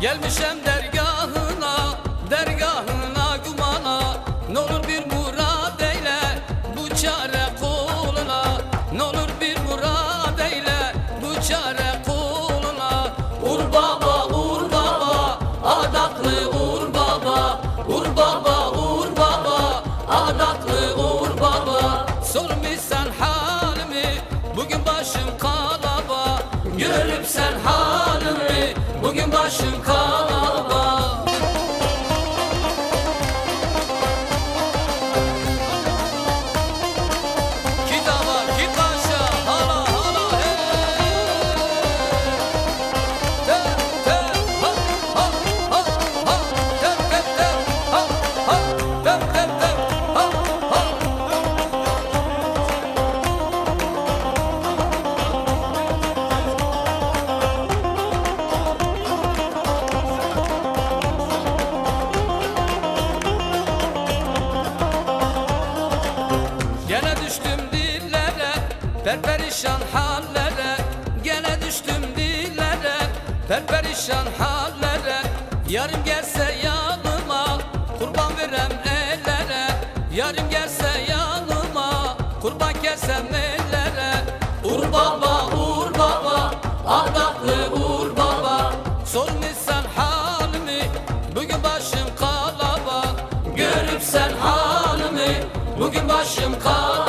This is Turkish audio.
Gelmişem dergahına, dergahına kumana Ne olur bir murad eyle, bu çare koluna. Ne olur bir murad eyle, bu çare koluna. Ur baba bugün başım kalaba Perperişan hallere Gene düştüm dillere. Perperişan hallere Yarım gelse yanıma Kurban verem ellere Yarım gelse yanıma Kurban kersem ellere Ur baba ur baba Adaklı ur baba. Sormuşsan halimi Bugün başım kalaba. Görüp sen halimi Bugün başım kalaba